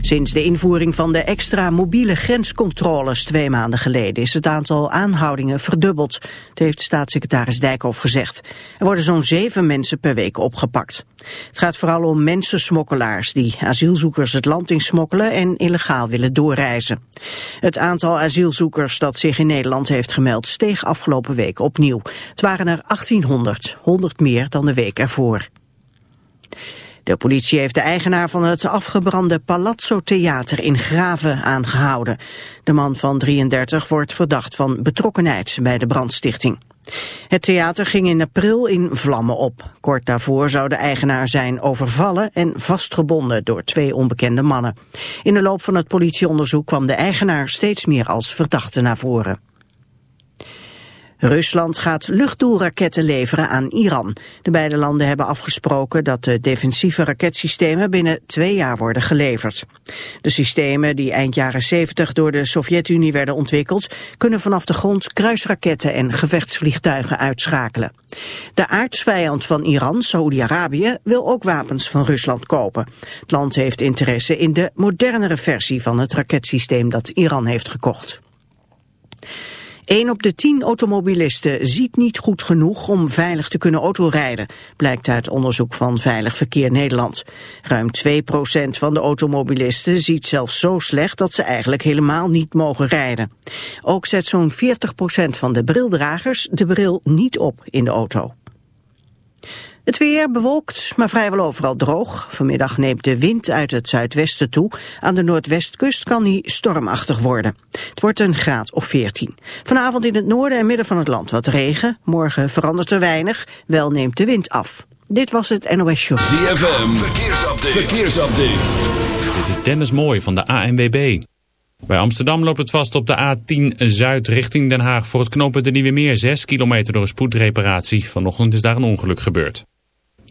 Sinds de invoering van de extra mobiele grenscontroles twee maanden geleden is het aantal aanhoudingen verdubbeld. Dat heeft staatssecretaris Dijkhoff gezegd. Er worden zo'n zeven mensen per week opgepakt. Het gaat vooral om mensensmokkelaars die asielzoekers het land insmokkelen en illegaal willen doorreizen. Het aantal asielzoekers dat zich in Nederland heeft gemeld steeg afgelopen week opnieuw. Het waren er 1800, 100 meer dan de week ervoor. De politie heeft de eigenaar van het afgebrande Palazzo Theater in Graven aangehouden. De man van 33 wordt verdacht van betrokkenheid bij de brandstichting. Het theater ging in april in vlammen op. Kort daarvoor zou de eigenaar zijn overvallen en vastgebonden door twee onbekende mannen. In de loop van het politieonderzoek kwam de eigenaar steeds meer als verdachte naar voren. Rusland gaat luchtdoelraketten leveren aan Iran. De beide landen hebben afgesproken dat de defensieve raketsystemen binnen twee jaar worden geleverd. De systemen die eind jaren 70 door de Sovjet-Unie werden ontwikkeld, kunnen vanaf de grond kruisraketten en gevechtsvliegtuigen uitschakelen. De aardsvijand van Iran, Saoedi-Arabië, wil ook wapens van Rusland kopen. Het land heeft interesse in de modernere versie van het raketsysteem dat Iran heeft gekocht. 1 op de 10 automobilisten ziet niet goed genoeg om veilig te kunnen autorijden, blijkt uit onderzoek van Veilig Verkeer Nederland. Ruim 2% van de automobilisten ziet zelfs zo slecht dat ze eigenlijk helemaal niet mogen rijden. Ook zet zo'n 40% van de brildragers de bril niet op in de auto. Het weer bewolkt, maar vrijwel overal droog. Vanmiddag neemt de wind uit het zuidwesten toe. Aan de noordwestkust kan die stormachtig worden. Het wordt een graad of 14. Vanavond in het noorden en midden van het land wat regen. Morgen verandert er weinig, wel neemt de wind af. Dit was het NOS Show. ZFM, verkeersupdate. verkeersupdate. Dit is Dennis Mooi van de ANWB. Bij Amsterdam loopt het vast op de A10 Zuid richting Den Haag voor het knooppunt de Nieuwe Meer. 6 kilometer door een spoedreparatie. Vanochtend is daar een ongeluk gebeurd.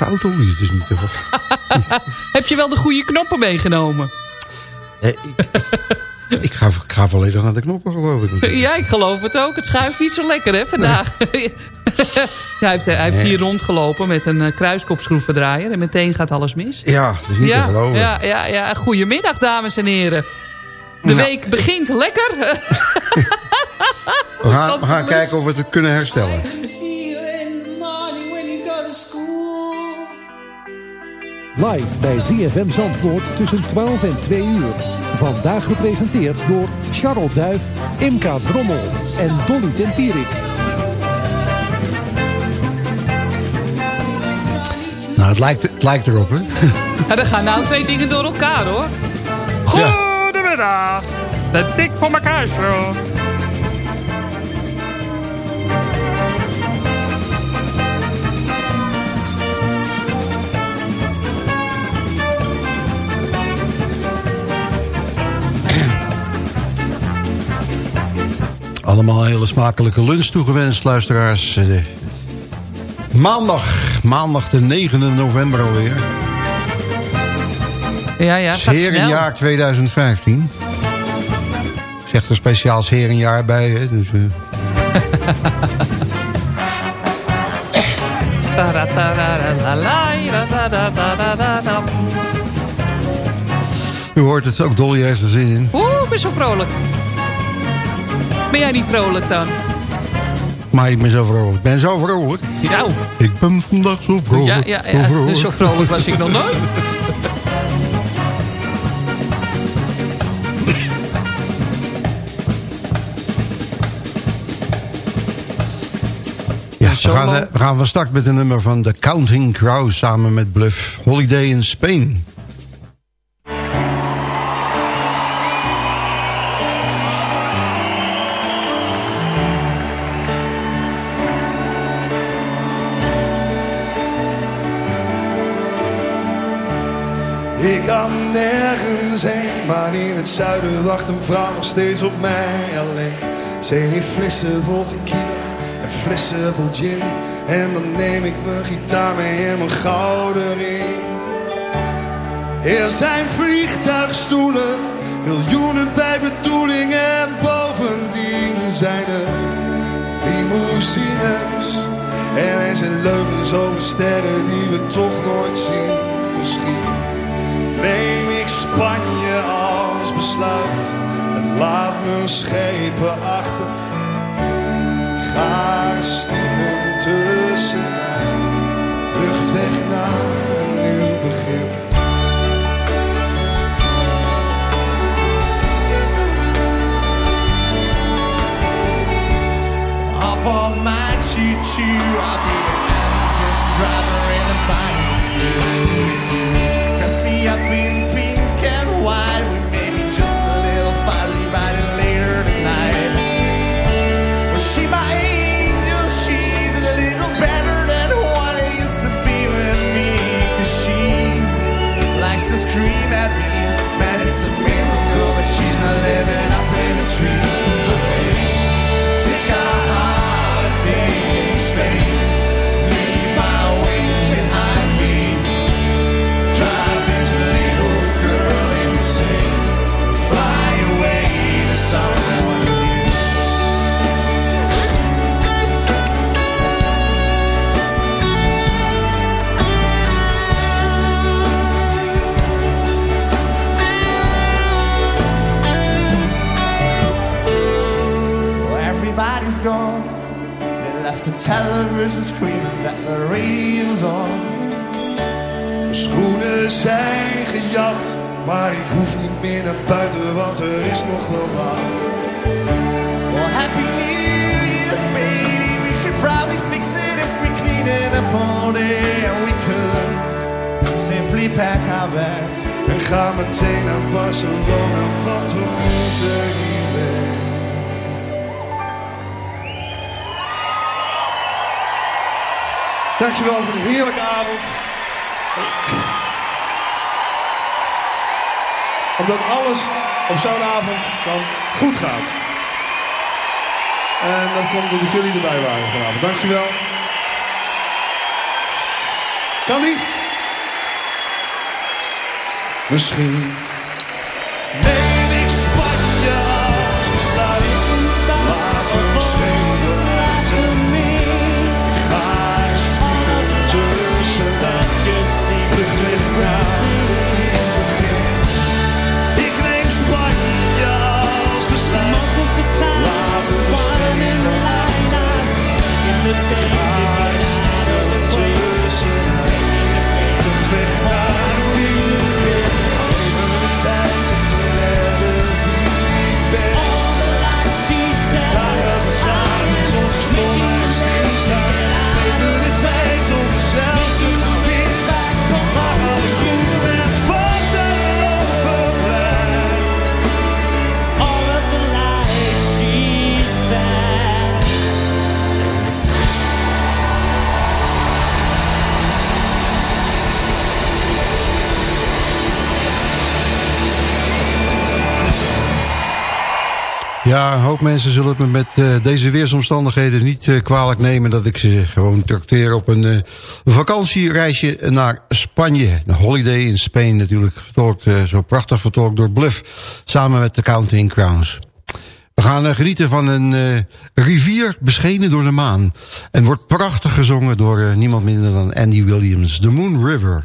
Er gaat van alles fout hoor. Het is niet te... Heb je wel de goede knoppen meegenomen? Eh, ik, ik, ga, ik ga volledig naar de knoppen geloof ik. Ja, ik geloof het ook. Het schuift niet zo lekker, hè, vandaag. Hij heeft, hij heeft hier rondgelopen met een uh, kruiskopschroevendraaier. En meteen gaat alles mis. Ja, dat is niet te geloven. ja, ja, ja. Goedemiddag, dames en heren. De Nou. week begint lekker. We gaan, we gaan kijken of we het kunnen herstellen. Live bij ZFM Zandvoort tussen 12 en 2 uur. Vandaag gepresenteerd door Charlotte Duif, Imka Drommel en Dolly Tempierik. Nou, het lijkt, het lijkt erop, hè? Ja, er gaan nou twee dingen door elkaar, hoor. Goedemiddag. De dik voor elkaar show. Allemaal een hele smakelijke lunch toegewenst, luisteraars. Eh, Maandag, maandag de 9e november alweer. Ja, ja, Het. Herenjaar 2015. Ik zeg er speciaal Herenjaar bij, hè. Dus, eh, u hoort het, ook Dolly heeft er zin in. Oeh, ik ben zo vrolijk. Ben jij niet vrolijk dan? Maar ik ben zo vrolijk. Ik ben zo vrolijk. Nou, Ik ben vandaag zo vrolijk. ja, ja, Zo vrolijk. Zo vrolijk was ik nog nooit. Ja, we gaan, eh, we gaan van start met een nummer van The Counting Crows samen met Bluff. Holiday in Spain. Maar in het zuiden wacht een vrouw nog steeds op mij alleen. Ze heeft flessen vol tequila en flessen vol gin. En dan neem ik mijn gitaar mee en mijn gouden ring. Er zijn vliegtuigstoelen, miljoenen bij bedoeling en bovendien zijn er limousines. En er zijn leuke zoge sterren die we toch nooit zien. Misschien neem als besluit en laat mijn schepen achter. Ga er stiekem tussenuit, vluchtweg naar een nieuw begin. Up on my choo-choo, I'll be an engine driver in a bicycle. Dress me up in the television screaming that the radio's on. Mijn schoenen zijn gejat, maar ik hoef niet meer naar buiten, want er is nog wel wat. Well, Happy New Year's, baby. We could probably fix it if we clean it up all day. And we could simply pack our bags. En ga meteen naar Barcelona, want we moeten Dankjewel voor de heerlijke avond. Omdat alles op zo'n avond dan goed gaat. En dat komt omdat jullie erbij waren vanavond. Dankjewel. Kan die? Misschien Ja, een hoop mensen zullen het me met eh, deze weersomstandigheden niet eh, kwalijk nemen... dat ik ze gewoon trakteer op een eh, vakantiereisje naar Spanje. Een holiday in Spain natuurlijk, vertolkt, zo prachtig vertolkt door Bluff... samen met de Counting Crowns. We gaan genieten van een rivier beschenen door de maan. En wordt prachtig gezongen door niemand minder dan Andy Williams. The Moon River.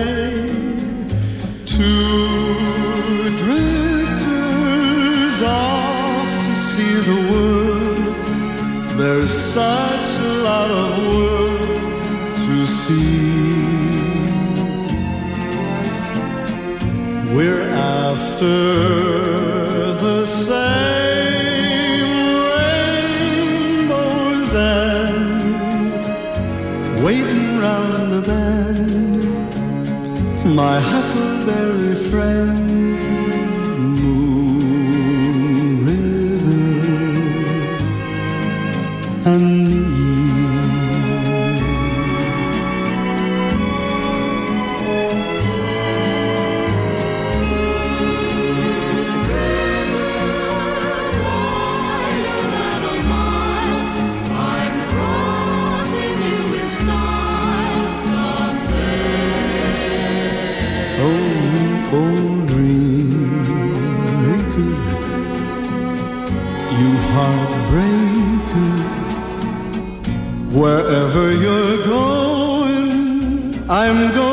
Such a lot of world to see. We're after the same rainbows and waiting round the bend my huckleberry friend, I'm going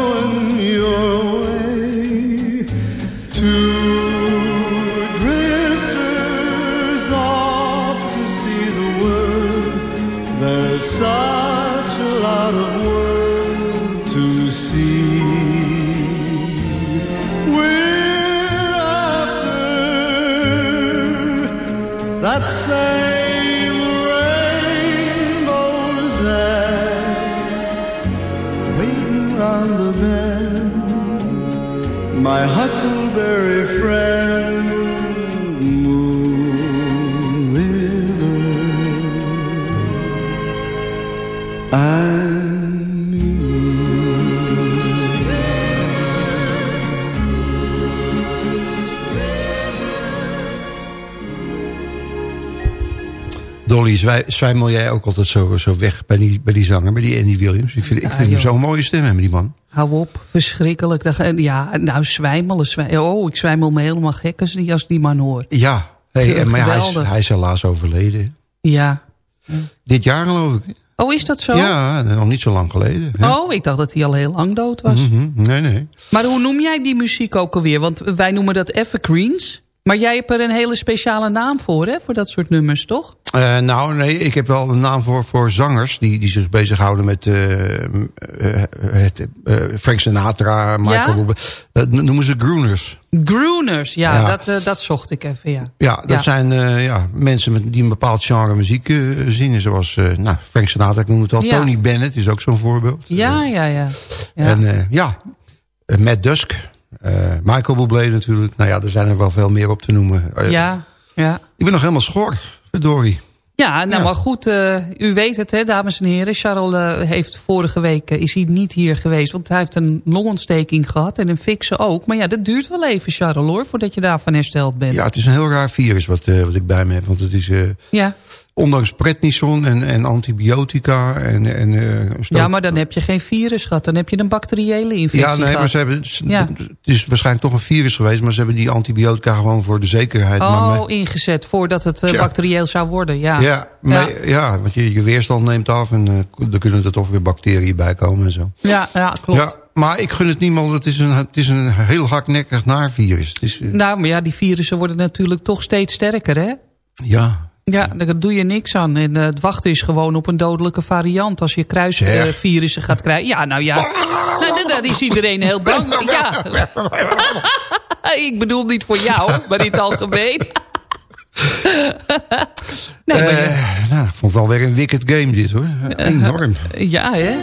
My huckleberry friend, Moon River, and me. Dolly, zwij- zwijmel jij ook altijd zo, zo weg bij die, bij die zanger, bij die Andy Williams? Ik vind, ik vind hem zo'n mooie stem hebben, die man. Hou op, verschrikkelijk. Ja, nou zwijmelen. Zwij oh, ik zwijmel me helemaal gek als die, als die man hoor. Ja, hey, en maar hij, is, hij is helaas overleden. Ja. Dit jaar geloof ik. Oh, is dat zo? Ja, nog niet zo lang geleden. Oh, ik dacht dat hij al heel lang dood was. Mhm, Nee, nee. Maar hoe noem jij die muziek ook alweer? Want wij noemen dat evergreens. Maar jij hebt er een hele speciale naam voor, hè? Voor dat soort nummers, toch? Eh, nou, nee, ik heb wel een naam voor, voor zangers die, die zich bezighouden met eh, eh, het, Frank Sinatra, Michael Ja? Noemen ze groeners. Groeners, ja, Ja. Dat, dat zocht ik even, ja. Ja, dat Ja. zijn ja, mensen met, die een bepaald genre muziek zingen. Zoals nou, Frank Sinatra, ik noem het al. Tony Bennett is ook zo'n voorbeeld. Ja, ja, ja. ja. En ja, Matt Dusk, Michael Bublé natuurlijk. Nou ja, er zijn er wel veel meer op te noemen. Eh, ja, ja. Ik ben nog helemaal schor, verdorie. Ja, nou Ja. maar goed, eh, u weet het hè, dames en heren. Charles eh, heeft vorige week, eh, is hij niet hier geweest. Want hij heeft een longontsteking gehad en een fikse ook. Maar ja, dat duurt wel even, Charles hoor, voordat je daarvan hersteld bent. Ja, het is een heel raar virus wat, eh, wat ik bij me heb. Want het is, eh, Ja, ondanks prednison en, en antibiotica en... en eh, ja maar dan heb je geen virus gehad. Dan heb je een bacteriële infectie Ja, nee, maar ze hebben, ze- Ja. het is waarschijnlijk toch een virus geweest... maar ze hebben die antibiotica gewoon voor de zekerheid. maar Oh, me- ingezet voordat het eh, bacterieel zou worden, ja. ja, maar, ja. want je, je weerstand neemt af en eh, er kunnen er toch weer bacteriën bij komen en zo. Ja, ja klopt. Ja, maar ik gun het niemand. Het is een, het is een heel hardnekkig naar virus. Het is, Nou, maar ja, die virussen worden natuurlijk toch steeds sterker, hè? ja, Ja, daar doe je niks aan. En eh, het wachten is gewoon op een dodelijke variant. Als je kruisvirussen gaat krijgen. Ja, nou ja. Nou, daar- is iedereen heel bang. Ja. Ik bedoel niet voor jou, maar in het algemeen. Nee, maar Eh, nou, vond wel weer een wicked game dit hoor. Enorm. ja, hè?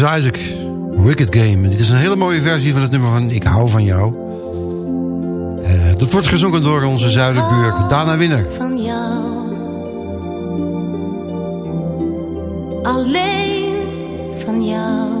Chris Isaac, Wicked Game. Dit is een hele mooie versie van het nummer van Ik hou van jou. Eh, dat wordt gezongen door onze zuiderbuur Dana Winner. van jou. Alleen van jou.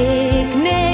Ik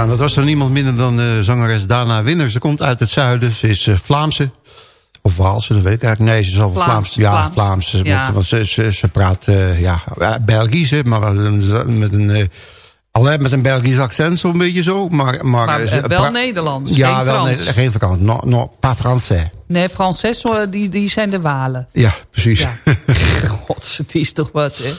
Ja, dat was dan niemand minder dan eh, zangeres Dana Winner. Ze komt uit het zuiden. Ze is eh, Vlaamse. Of Waalse, dat weet ik eigenlijk. Nee, ze is al Vlaams, Vlaams. Ja, Vlaams. Vlaams. Ze, want ze, ze, ze praat eh, ja, Belgisch, maar met een... Alleen met een Belgisch accent, zo'n beetje zo. Maar, maar, Maar, eh, eh, ze wel Nederlands, Ja, geen wel Frans. nee, geen Frans. No, no, pas français. Nee, Frances, eh, die, die zijn de Walen. Ja, precies. Ja. God, het is toch wat, hè?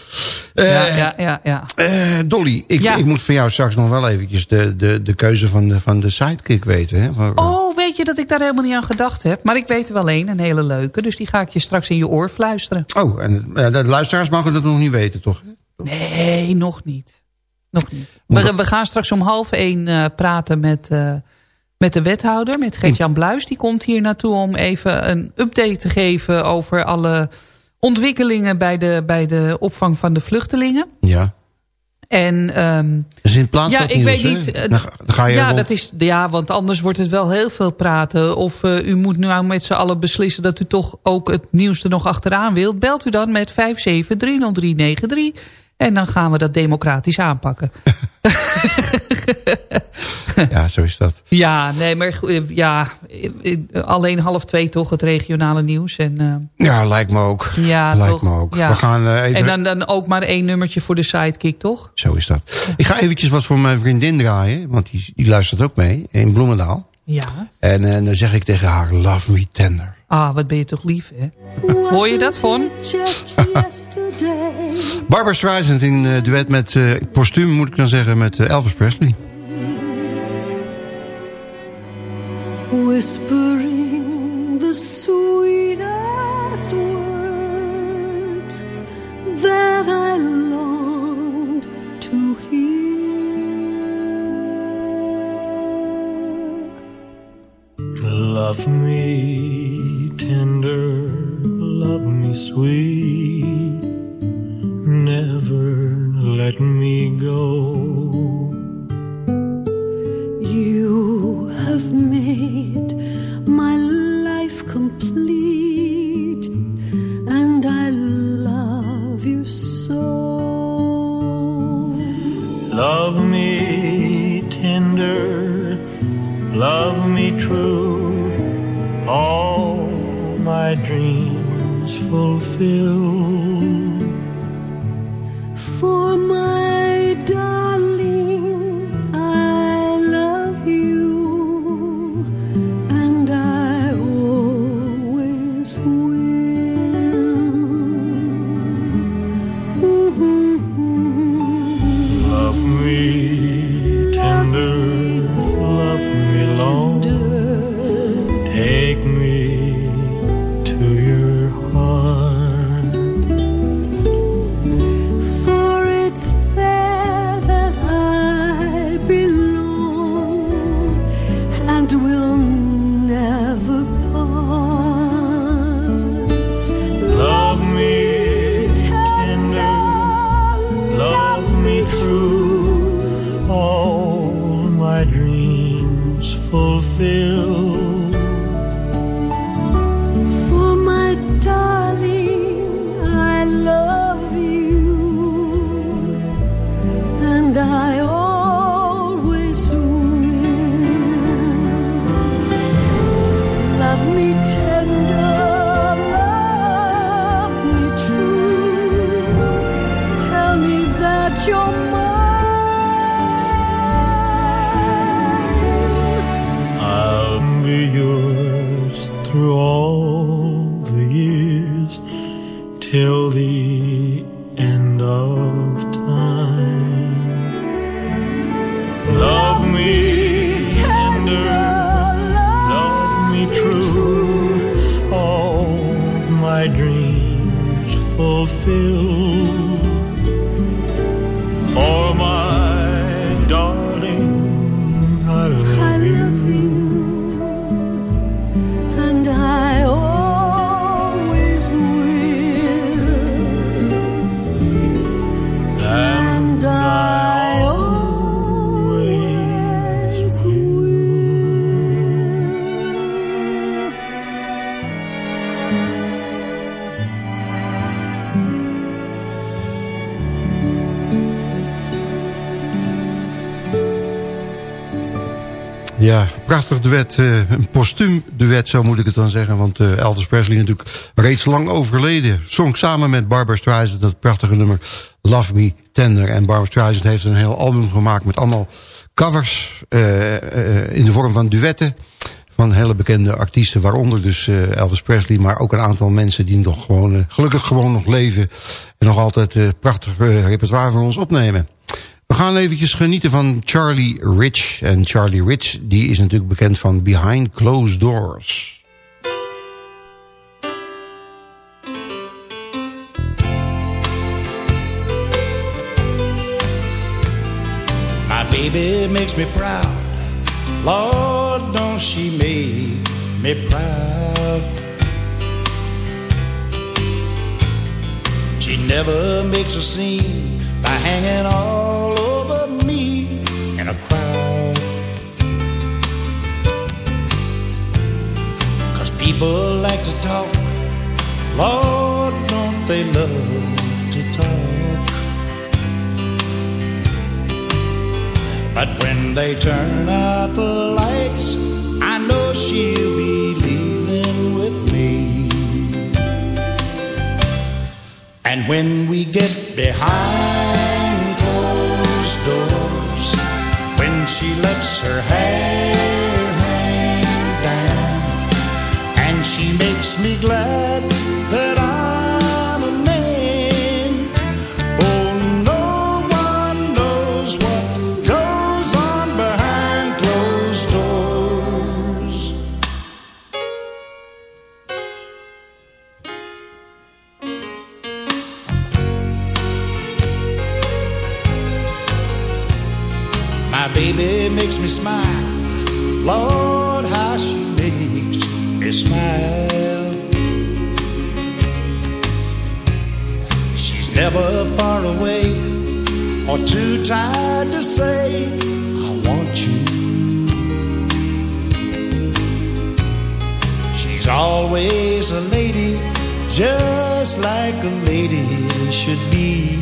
Ja, ja, ja, ja. Dolly, ik, Ja. ik moet van jou straks nog wel eventjes de, de, de keuze van de, van de sidekick weten. Hè? Oh, weet je dat ik daar helemaal niet aan gedacht heb? Maar ik weet er wel een, een hele leuke. Dus die ga ik je straks in je oor fluisteren. Oh, en de luisteraars mogen dat nog niet weten, toch? Nee, nog niet. Nog niet. We, we gaan straks om half één eh, praten met, eh, met de wethouder, met Gert-Jan Bluis. Die komt hier naartoe om even een update te geven over alle ontwikkelingen bij de, bij de opvang van de vluchtelingen. Ja. En, ehm, Dus in plaats ja, van ik weet niet. eh, Dan, ga- je ja, rond- dat is, ja, want anders wordt het wel heel veel praten. Of eh, u moet nu met z'n allen beslissen dat u toch ook het nieuws er nog achteraan wilt. Belt u dan met 5730393. En dan gaan we dat democratisch aanpakken. Ja, zo is dat. Ja, nee, maar goed, eh, ja, eh, alleen half twee toch het regionale nieuws. En, eh, Ja, lijkt me ook. ja, lijkt toch? me ook. Ja. We gaan even... En dan, dan ook maar één nummertje voor de sidekick, toch? Zo is dat. Ik ga eventjes wat voor mijn vriendin draaien. Want die, die luistert ook mee. In Bloemendaal. Ja. En, eh, dan zeg ik tegen haar, love me tender. Ah, wat ben je toch lief, hè? Hoor je dat, Von? Barbara Streisand in eh, duet met, eh postuum moet ik dan zeggen, met Elvis Presley. whispering the sweetest words that I longed Love me tender, love me sweet, never let me go. You have made fulfill. Prachtig duet. eh, een postuum duet, zo moet ik het dan zeggen. Want eh, Elvis Presley natuurlijk reeds lang overleden. Zong samen met Barbara Streisand dat prachtige nummer Love Me Tender. En Barbara Streisand heeft een heel album gemaakt met allemaal covers... eh, in de vorm van duetten van hele bekende artiesten. Waaronder dus Elvis Presley, maar ook een aantal mensen... die nog gewoon, gelukkig gewoon nog leven... en nog altijd prachtig repertoire voor ons opnemen. We gaan eventjes genieten van Charlie Rich. En Charlie Rich die is natuurlijk bekend van Behind Closed Doors. My baby makes me proud. Lord, don't she make me proud? She never makes a scene by hanging all in a crowd. Cause people like to talk. Lord, don't they love to talk? But when they turn out the lights, I know she'll be leaving with me. And when we get behind lets her hair hang down, and she makes me glad that I. never far away or too tired to say, I want you. She's always a lady, just like a lady should be.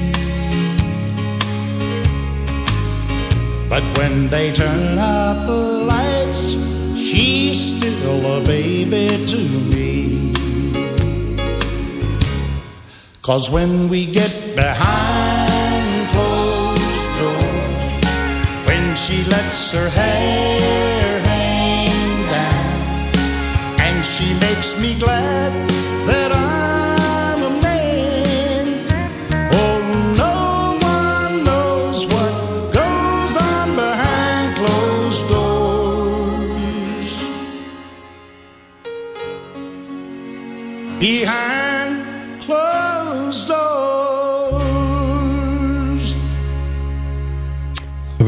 But when they turn out the lights, she's still a baby to me. Cause when we get behind closed doors, when she lets her hair hang down, and she makes me glad that I'm a man. Oh, no one knows what goes on behind closed doors. Behind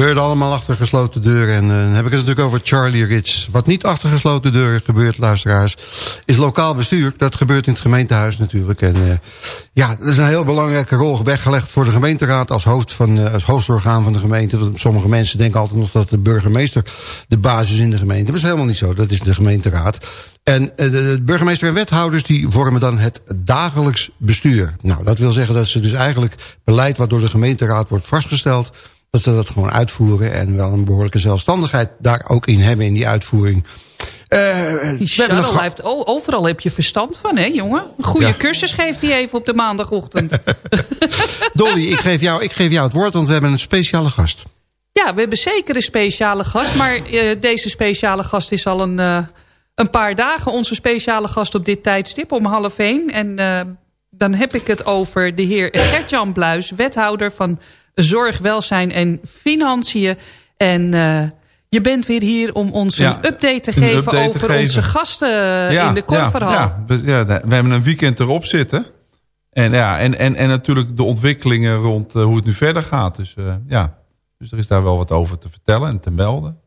Gebeurde allemaal achter gesloten deuren. En eh, dan heb ik het natuurlijk over Charlie Rich. Wat niet achter gesloten deuren gebeurt, luisteraars, is lokaal bestuur. Dat gebeurt in het gemeentehuis natuurlijk. En eh, ja, er is een heel belangrijke rol weggelegd voor de gemeenteraad als, hoofd van, eh, als hoogste orgaan van de gemeente. Want sommige mensen denken altijd nog dat de burgemeester de basis is in de gemeente. Dat is helemaal niet zo. Dat is de gemeenteraad. En de burgemeester en wethouders die vormen dan het dagelijks bestuur. Nou, dat wil zeggen dat ze dus eigenlijk beleid wat door de gemeenteraad wordt vastgesteld dat ze dat gewoon uitvoeren en wel een behoorlijke zelfstandigheid daar ook in hebben in die uitvoering. Eh, Die nog heeft, oh, overal heb je verstand van, hè jongen? Een goede Ja. cursus geeft hij even op de maandagochtend. Dolly, ik geef, jou, ik geef jou het woord, want we hebben een speciale gast. Ja, we hebben zeker een speciale gast. Maar eh, deze speciale gast is al een, eh, een paar dagen onze speciale gast op dit tijdstip om half één. En eh, dan heb ik het over de heer Gertjan Bluis, wethouder van Zorg, Welzijn en Financiën. En eh, je bent weer hier om ons Ja, een update te geven update te over geven. onze gasten in de korverhal. Ja, ja, we, ja, we hebben een weekend erop zitten. En, ja, en, en, en natuurlijk de ontwikkelingen rond eh, hoe het nu verder gaat. Dus, eh, ja. dus er is daar wel wat over te vertellen en te melden.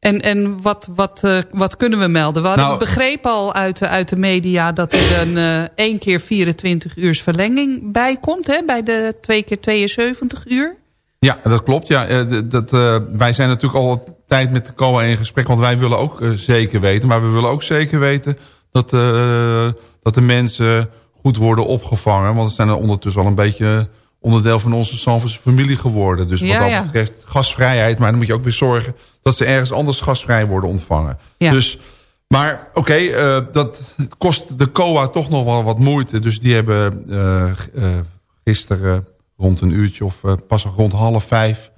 En, en wat, wat, eh, wat kunnen we melden? We hadden Nou- begrepen al uit, de- uit de media dat er een eh 1 keer 24 uurs verlenging bij komt. Hè, bij de 2 keer 72 uur. Ja, dat klopt. Ja, Eh, dat, wij zijn natuurlijk al tijd met de COA in gesprek. Want wij willen ook zeker weten. Maar we willen ook zeker weten dat, dat de mensen goed worden opgevangen. Want ze zijn er ondertussen al een beetje onderdeel van onze Sanfordse familie geworden. Dus wat Ja, dat ja. betreft gastvrijheid. Maar dan moet je ook weer zorgen dat ze ergens anders gastvrij worden ontvangen. Ja. Dus, maar oké, eh, dat kost de COA toch nog wel wat moeite. Dus die hebben eh, eh, gisteren rond een uurtje of pas rond half vijf...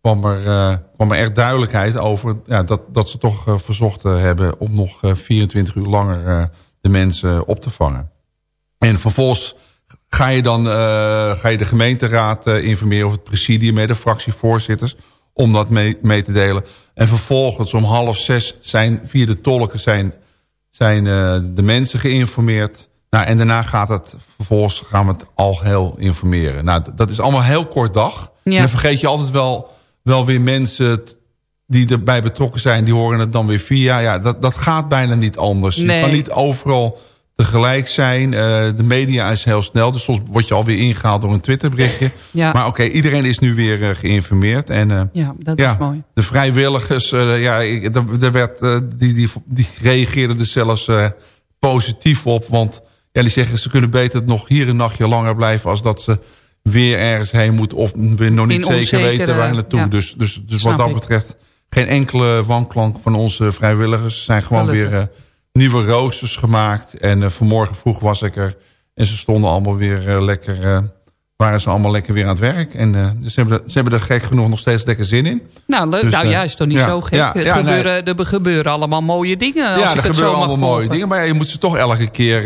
kwam er, kwam er echt duidelijkheid over ja, dat, dat ze toch verzocht hebben... om nog eh, 24 uur langer de mensen op te vangen. En vervolgens ga je dan eh, ga je de gemeenteraad eh, informeren... of het presidium met de fractievoorzitters om dat mee, mee te delen. En vervolgens om half zes zijn via de tolken zijn, zijn eh, de mensen geïnformeerd. Nou, en daarna gaat het, vervolgens gaan we het algeheel informeren. Nou, dat is allemaal een heel kort dag. Ja. En dan vergeet je altijd wel, wel weer mensen die erbij betrokken zijn. Die horen het dan weer via. Ja, dat, dat gaat bijna niet anders. Nee. Je kan niet overal tegelijk zijn. Eh, de media is heel snel. Dus soms word je alweer ingehaald door een Twitterberichtje. Ja. Maar oké, iedereen is nu weer eh, geïnformeerd. En, eh, Ja, dat ja, is mooi. de vrijwilligers, ja, ik- er er werd, die, die, die reageerden er zelfs positief op. Want ja, die zeggen ze kunnen beter nog hier een nachtje langer blijven... als dat ze weer ergens heen moeten of we nog niet In zeker onzekere- weten waar naartoe. ja. Dus, dus, dus Snap wat dat betreft geen enkele wanklank van onze vrijwilligers. Er zijn gewoon Gelukkig. weer nieuwe roosters gemaakt. En eh, vanmorgen vroeg was ik er en ze stonden allemaal weer eh, lekker... eh, waren ze allemaal lekker weer aan het werk. En ze hebben, er, ze hebben er gek genoeg nog steeds lekker zin in. Nou, leuk. Dus, nou is toch niet ja, zo gek. ja, er, ja, gebeuren, er gebeuren allemaal mooie dingen. als ja, ik er het gebeuren allemaal mooie dingen. Maar je moet ze toch elke keer...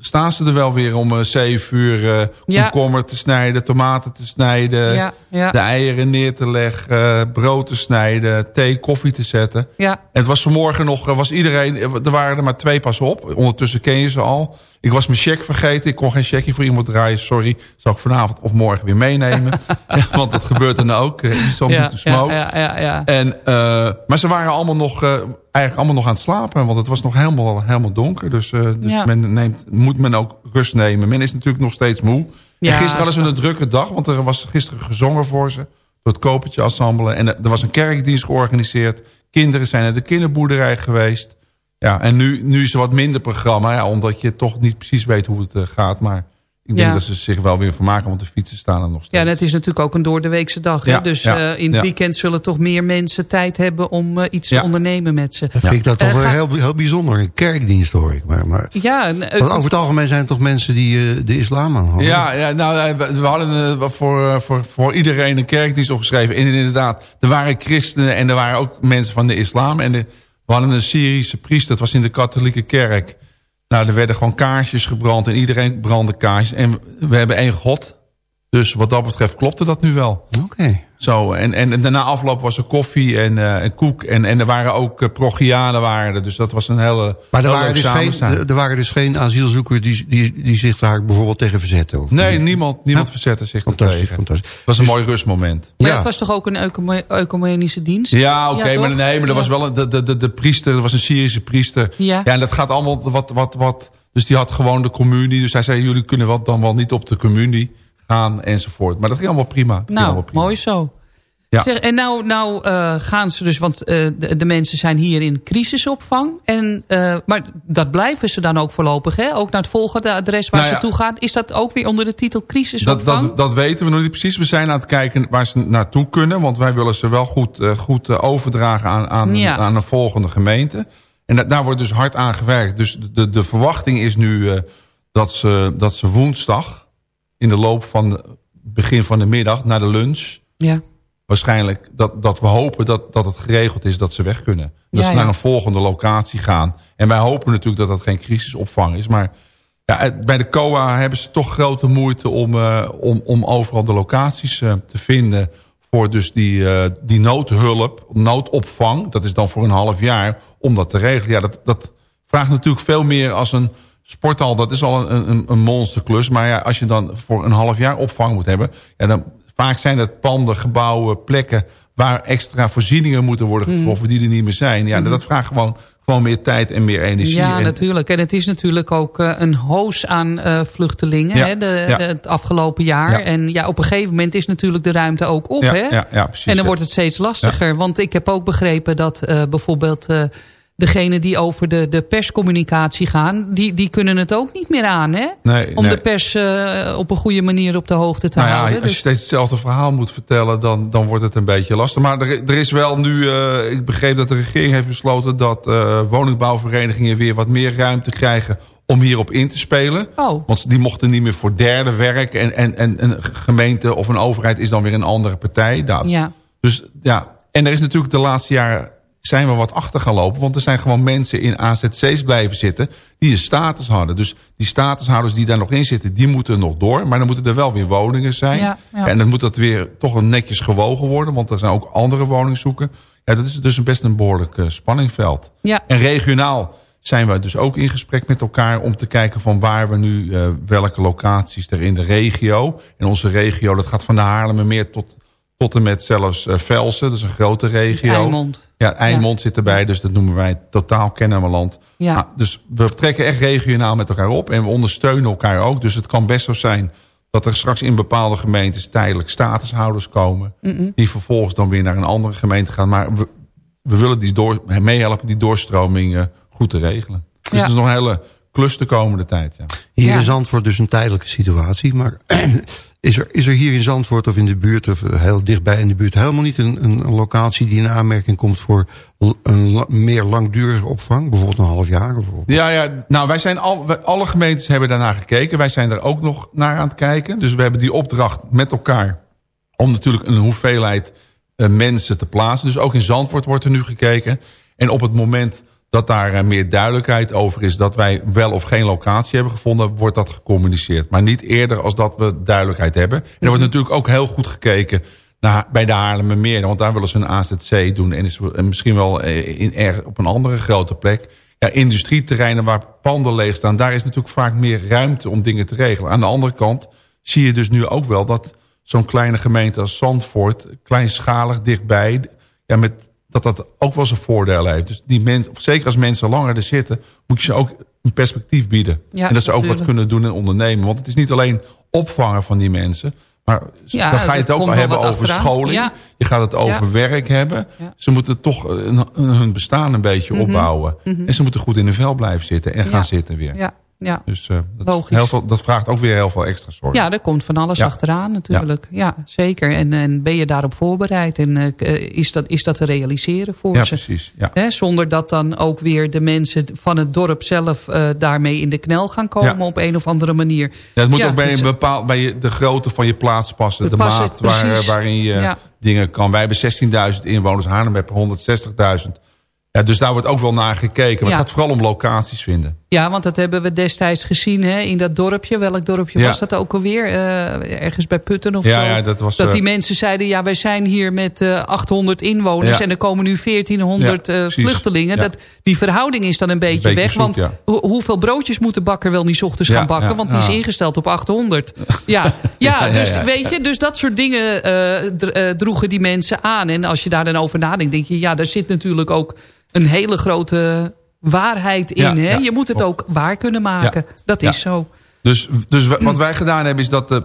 staan ze er wel weer om eh, zeven uur eh Ja. komkommer te snijden, tomaten te snijden... Ja, ja. de eieren neer te leggen, brood te snijden, thee, koffie te zetten. Ja. En het was vanmorgen nog, eh, was iedereen, er waren er maar twee pas op. Ondertussen ken je ze al. Ik was mijn cheque vergeten. Ik kon geen checkje voor iemand draaien. Sorry. Zal ik vanavond of morgen weer meenemen. ja, want dat gebeurt dan ook. eh, Soms Ja, niet te smoke. ja, ja, ja, ja. En, eh, maar ze waren allemaal nog, eh, eigenlijk allemaal nog aan het slapen. Want het was nog helemaal, helemaal donker. Dus, dus men neemt, moet men ook rust nemen. Men is natuurlijk nog steeds moe. En gisteren hadden ze een drukke dag. Want er was gisteren gezongen voor ze. Door het Kopertje Ensemble. En er was een kerkdienst georganiseerd. Kinderen zijn naar de kinderboerderij geweest. Ja, en nu, nu is er wat minder programma. Ja, omdat je toch niet precies weet hoe het eh, gaat. Maar ik denk Ja. dat ze zich wel weer vermaken. Want de fietsen staan er nog steeds. Ja, en het is natuurlijk ook een doordeweekse dag. Hè? Ja, Dus ja, eh, in het ja. weekend zullen toch meer mensen tijd hebben om eh, iets Ja. te ondernemen met ze. Dan vind ik dat toch wel heel, heel bijzonder. Een kerkdienst hoor ik. Maar, maar, Ja, want over het algemeen zijn het toch mensen die eh, de islam aanhangen? Ja, ja nou, we hadden voor, voor, voor iedereen een kerkdienst opgeschreven. En inderdaad, er waren christenen en er waren ook mensen van de islam. En de- we hadden een Syrische priester, dat was in de katholieke kerk. Nou, er werden gewoon kaarsjes gebrand en iedereen brandde kaarsjes. En we- hebben één God. Dus wat dat betreft klopte dat nu wel. Oké. Zo, en, en daarna afloop was er koffie en, eh, en koek. En, en er waren ook uh, progianen waren er. Dus dat was een hele Maar er waren, dus geen, er waren dus geen asielzoekers die, die, die zich daar bijvoorbeeld tegen verzetten? Of Nee, niemand, niemand verzette zich Fantastisch, ertegen. fantastisch. Het was een mooi rustmoment. maar het was toch ook een ecume- ecumenische dienst? Ja, oké, maar nee, maar er was Ja. wel een, de, de, de, de priester, er was een Syrische priester. Ja. en dat gaat allemaal wat, wat, wat. Dus die had gewoon de communie. Dus hij zei, jullie kunnen wel, dan wel niet op de communie gaan enzovoort. Maar dat ging allemaal prima. Dat ging Nou, allemaal prima. mooi zo. Ja. Zeg, en nou, nou eh, gaan ze dus, want eh, de, de mensen zijn hier in crisisopvang. En, eh, maar dat blijven ze dan ook voorlopig, hè? Ook naar het volgende adres waar Nou ze toe gaan. Is dat ook weer onder de titel Dat, crisisopvang? dat, dat weten we nog niet precies. We zijn aan het kijken waar ze naartoe kunnen. Want wij willen ze wel goed, goed overdragen aan, aan, Ja. aan een volgende gemeente. En da- daar wordt dus hard aan gewerkt. Dus de, de, de verwachting is nu dat, ze, dat ze woensdag... in de loop van de, begin van de middag naar de lunch... ja. waarschijnlijk dat, dat we hopen dat, dat het geregeld is dat ze weg kunnen. Dat Ja, ze naar een volgende locatie gaan. En wij hopen natuurlijk dat dat geen crisisopvang is. Maar ja, het- bij de COA hebben ze toch grote moeite om, eh, om, om overal de locaties eh, te vinden... voor dus die, eh, die noodhulp, noodopvang. Dat is dan voor een half jaar om dat te regelen. Ja, dat, dat vraagt natuurlijk veel meer als een sporthal. Dat is al een, een, een monsterklus. Maar ja, als je dan voor een half jaar opvang moet hebben... Ja, dan vaak zijn het panden, gebouwen, plekken... waar extra voorzieningen moeten worden getroffen... die er niet meer zijn. Ja, dat vraagt gewoon, gewoon meer tijd en meer energie. Ja, En- natuurlijk. En het is natuurlijk ook eh, een hoos aan eh, vluchtelingen Ja, hè, de, ja. de- het afgelopen jaar. Ja. En ja, op een gegeven moment is natuurlijk de ruimte ook op. Ja, hè? precies, en dan wordt het steeds lastiger. Want ik heb ook begrepen dat eh, bijvoorbeeld degene die over de, de perscommunicatie gaan... Die, die kunnen het ook niet meer aan, hè? Nee, Om nee. de pers eh, op een goede manier op de hoogte te Nou ja, houden. als je Dus- steeds hetzelfde verhaal moet vertellen, dan, dan wordt het een beetje lastig. Maar er, er is wel nu, eh, ik begreep dat de regering heeft besloten dat eh, woningbouwverenigingen weer wat meer ruimte krijgen om hierop in te spelen. Oh. Want die mochten niet meer voor derde werken en, en, en een gemeente of een overheid is dan weer een andere partij. Nou, ja. Dus ja, en er is natuurlijk de laatste jaren zijn we wat achter gaan lopen. Want er zijn gewoon mensen in AZC's blijven zitten die een status hadden. Dus die statushouders die daar nog in zitten, die moeten nog door. Maar dan moeten er wel weer woningen zijn. Ja, ja. En dan moet dat weer toch netjes gewogen worden. Want er zijn ook andere woningszoeken. Ja, dat is dus best een behoorlijk eh, spanningveld. Ja. En regionaal zijn we dus ook in gesprek met elkaar... om te kijken van waar we nu eh, welke locaties er in de regio... in onze regio, dat gaat van de Haarlemmermeer tot, tot en met zelfs eh, Velsen. Dat is een grote regio. Eimond. Ja, Eimond zit erbij, dus dat noemen wij totaal Kennemerland. Ja. Nou, dus we trekken echt regionaal met elkaar op en we ondersteunen elkaar ook. Dus het kan best zo zijn dat er straks in bepaalde gemeentes tijdelijk statushouders komen... Die vervolgens dan weer naar een andere gemeente gaan. Maar we, we willen die door, meehelpen die doorstroming eh, goed te regelen. Dus Ja. het is nog een hele klus de komende tijd. Ja. Hier Ja. in Zandvoort dus een tijdelijke situatie. Maar Is er, is er hier in Zandvoort of in de buurt, of heel dichtbij in de buurt... helemaal niet een, een, locatie die in aanmerking komt voor een meer langdurige opvang? Bijvoorbeeld een half jaar? Ja, ja, nou, wij zijn al, alle gemeentes hebben daarnaar gekeken. Wij zijn er ook nog naar aan het kijken. Dus we hebben die opdracht met elkaar om natuurlijk een hoeveelheid eh, mensen te plaatsen. Dus ook in Zandvoort wordt er nu gekeken. En op het moment dat daar eh, meer duidelijkheid over is... dat wij wel of geen locatie hebben gevonden... wordt dat gecommuniceerd. Maar niet eerder als dat we duidelijkheid hebben. En er wordt natuurlijk ook heel goed gekeken... Naar, bij de Haarlemmermeer. Want daar willen ze een AZC doen. En, is, en misschien wel eh, in, erg, op een andere grote plek. Ja, industrieterreinen waar panden leeg staan... daar is natuurlijk vaak meer ruimte om dingen te regelen. Aan de andere kant zie je dus nu ook wel... dat zo'n kleine gemeente als Zandvoort... kleinschalig dichtbij... Ja, met, dat dat ook wel zijn voordeel heeft. Dus die mensen, zeker als mensen langer er zitten... moet je ze ook een perspectief bieden. Ja, en dat ze ook wat kunnen doen en ondernemen. Want het is niet alleen opvangen van die mensen... maar Ja, dan ga je het ook wel hebben over achteraan. scholing. Ja. Je gaat het over Ja. werk hebben. Ze moeten toch hun bestaan een beetje Mhm. opbouwen. Mhm. En ze moeten goed in de vel blijven zitten en gaan zitten weer. Ja, ja. Dus eh, dat, Logisch. heel veel, dat vraagt ook weer heel veel extra zorg. Ja, er komt van alles Ja. achteraan natuurlijk. Ja, zeker. En, en ben je daarop voorbereid? En eh, is, dat, is dat te realiseren voor Ja, ze? precies. Ja. Zonder dat dan ook weer de mensen van het dorp zelf eh, daarmee in de knel gaan komen op een of andere manier. Ja, het moet ook bij, dus- een bepaald, bij de grootte van je plaats passen. De maat waar, waarin je dingen kan. Wij hebben 16.000 inwoners. Haarlem heeft 160.000. Ja, dus daar wordt ook wel naar gekeken. Maar Ja. het gaat vooral om locaties vinden. Ja, want dat hebben we destijds gezien hè, in dat dorpje. Welk dorpje Ja. was dat ook alweer? Eh, ergens bij Putten of Ja, zo. ja, dat was, die eh, mensen zeiden, ja, wij zijn hier met eh 800 inwoners... En er komen nu 1400 Ja, eh, precies. vluchtelingen. Dat, die verhouding is dan een beetje, beetje weg. zoet, want hoeveel broodjes moet de bakker wel niet 's ochtends gaan bakken? want die is ja. ingesteld op 800. Ja, ja, dus weet je, dus dat soort dingen dr- droegen die mensen aan. En als je daar dan over nadenkt, denk je... ja, daar zit natuurlijk ook een hele grote waarheid in. Hè? je moet het ook waar kunnen maken. Dat is zo. Dus, dus wa- wat wij gedaan hebben is dat de,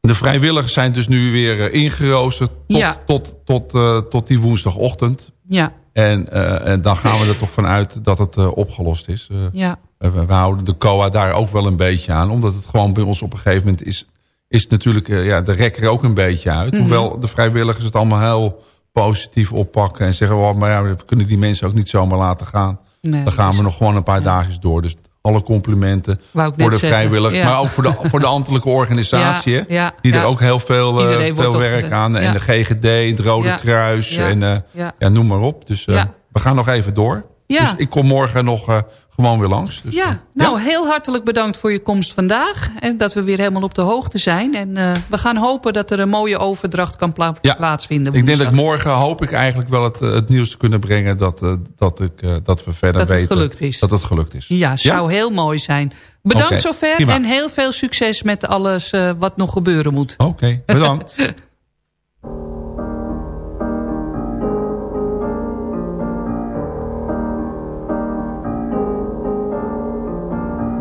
de vrijwilligers zijn dus nu weer eh, ingeroosterd tot, Ja. tot, tot, eh, tot die woensdagochtend. Ja, En, eh, en dan gaan we er toch vanuit dat het opgelost is. Ja. we, we houden de COA daar ook wel een beetje aan. Omdat het gewoon bij ons op een gegeven moment is... is natuurlijk ja, de rek er ook een beetje uit. Mhm. Hoewel de vrijwilligers het allemaal heel positief oppakken. En zeggen, oh, maar ja, we kunnen die mensen ook niet zomaar laten gaan. Nee, dan gaan dus- we nog gewoon een paar dagjes door. Dus alle complimenten voor de vrijwilligers. ja. Maar ook voor de, voor de ambtelijke organisatie. Ja, die er ook heel veel, eh, veel op- werk aan. En de GGD, het Rode. Kruis. Ja. En eh, noem maar op. Dus eh, we gaan nog even door. Dus ik kom morgen nog gewoon weer langs. Dus, eh, ja, nou heel hartelijk bedankt voor je komst vandaag. En dat we weer helemaal op de hoogte zijn. En eh, we gaan hopen dat er een mooie overdracht kan pla- Ja. plaatsvinden. Ik denk dat morgen hoop ik eigenlijk wel het, eh, het nieuws te kunnen brengen dat, eh, dat, ik, eh, dat we verder Dat het weten gelukt is. dat het gelukt is. Ja, zou heel mooi zijn. Bedankt zover prima. en heel veel succes met alles eh, wat nog gebeuren moet. Oké, bedankt.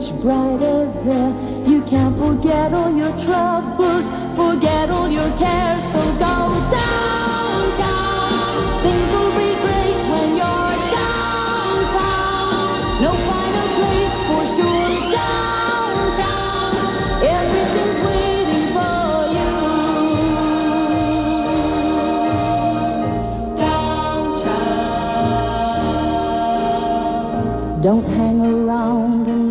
much brighter there. You can't forget all your troubles, forget all your cares. So go downtown.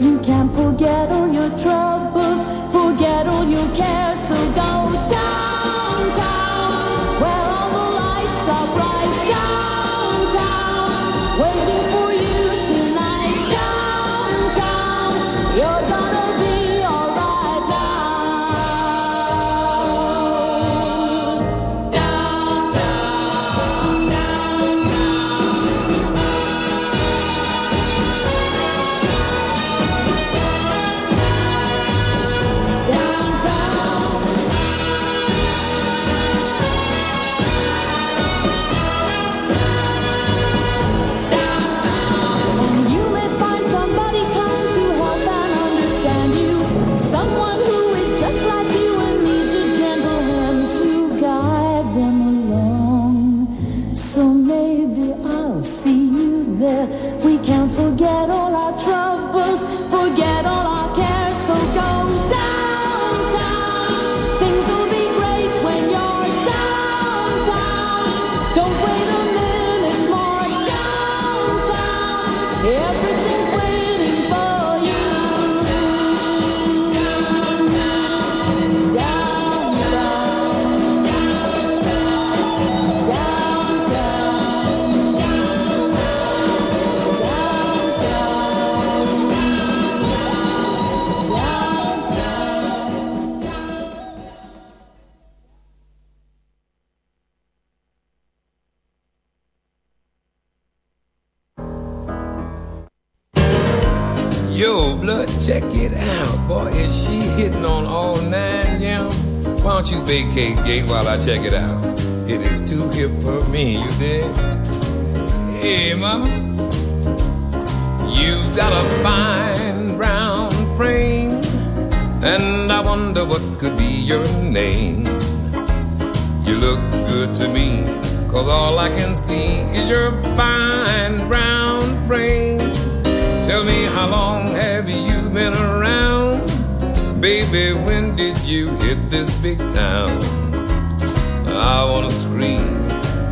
You can't forget all your troubles, Hey, mama. You've got a fine brown frame, and I wonder what could be your name. You look good to me, cause all I can see is your fine brown frame. Tell me how long have you been around? Baby, when did you hit this big town? I wanna scream,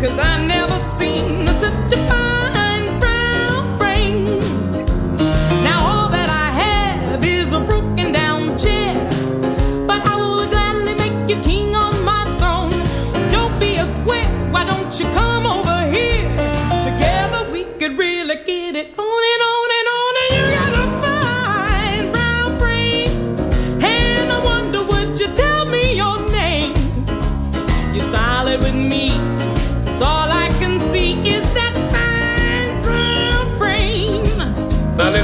cause I never seen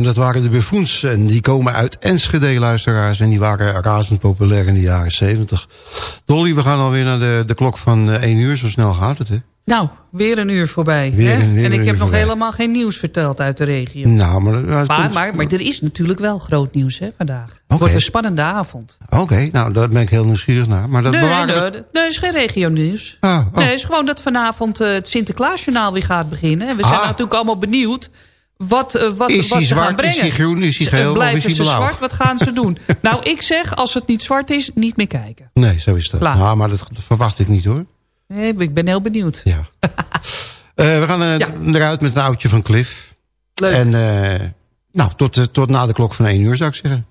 en dat waren de Buffoons. En die komen uit Enschede, luisteraars. En die waren razend populair in de jaren 70. Dolly, we gaan alweer naar de, de klok van eh, 1 uur. Zo snel gaat het, hè? Nou, weer een uur voorbij. Weer hè? weer en ik heb nog voorbij. helemaal geen nieuws verteld uit de regio. Nou, maar... dat Maar, komt- maar, maar er is natuurlijk wel groot nieuws hè, vandaag. Het Oké. wordt een spannende avond. Oké, nou, daar ben ik heel nieuwsgierig naar. Maar dat nee, bewaren nee, nee, is geen regio-nieuws. Ah, oh. Nee, het is gewoon dat vanavond eh, het Sinterklaasjournaal weer gaat beginnen. En we zijn Ah. natuurlijk allemaal benieuwd wat, eh, wat, Is wat hij ze gaan zwart, brengen. is hij groen, is hij geel of Blijven is hij ze zwart, wat gaan ze doen? nou, ik zeg, als het niet zwart is, niet meer kijken. Nee, zo is dat. Klaar. Nou, maar dat, dat verwacht ik niet, hoor. Nee, ik ben heel benieuwd. Ja. Eh, we gaan eh, Ja. eruit met een oudje van Cliff. Leuk. En nou, tot, tot na de klok van 1 uur, zou ik zeggen.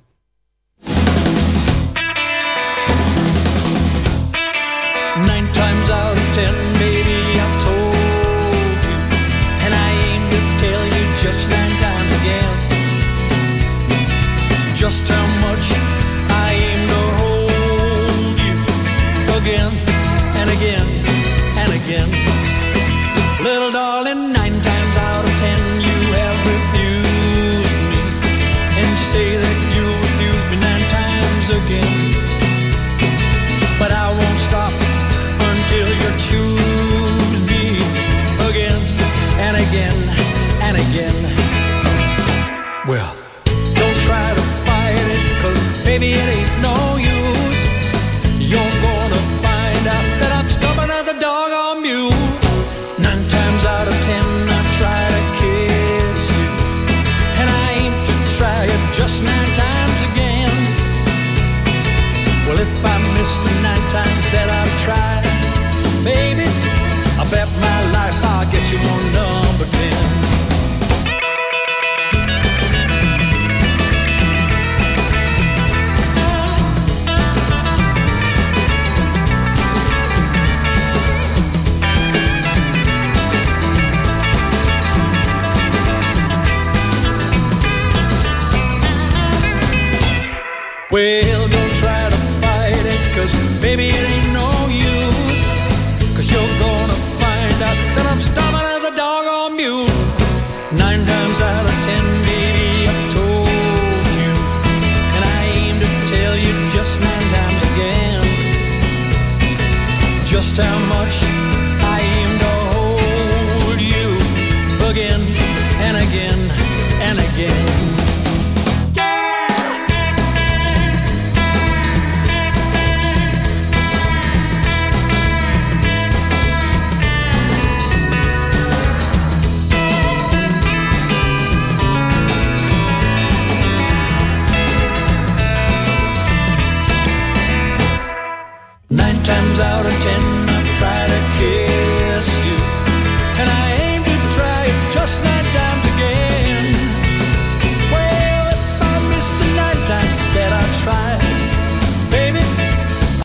Just how much I aim to hold you again and again and again. Little darling, nine times out of ten, you have refused me. And you say that you'll refuse me nine times again. But I won't stop until you choose me again and again and again. Well, Well,